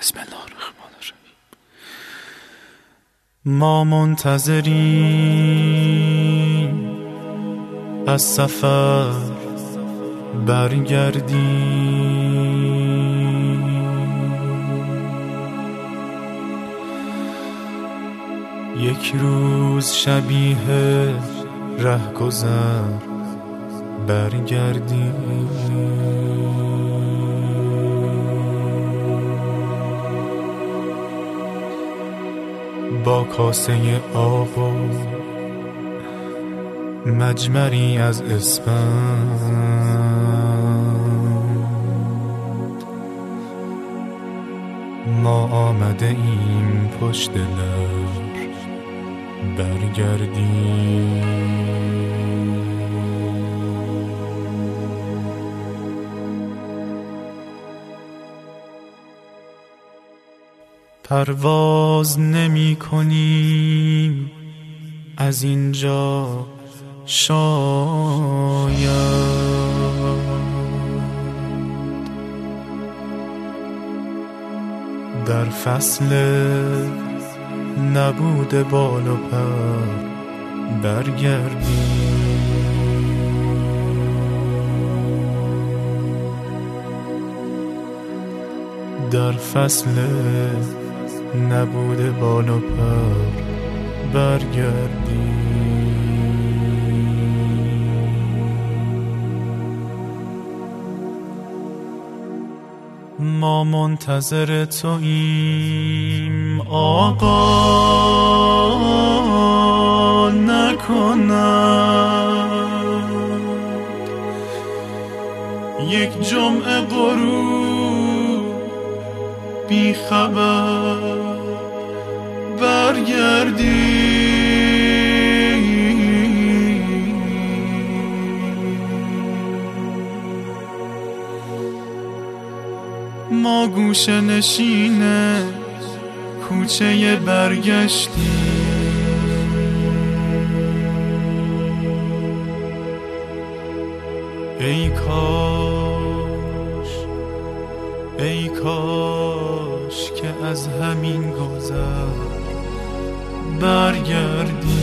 بسم الله الرحمن الرحیم. ما منتظریم از سفر برگردیم. یک روز شبیه رهگذر برگردیم. با کاسه آب و مجمری از اسپند ما آمده ایم پشت لر برگردیم. پرواز نمی کنیم. از اینجا شاید. در فصل نبود بال و پر برگردیم. در فصل نبود بال و پر برگردیم ما منتظر تو ایم آقا نکند یک جمعه غروب بی خبر برگردی. ما گوش نشین کوچه برگشتی. ای کاش ای کاش که از همین گذر برگردی.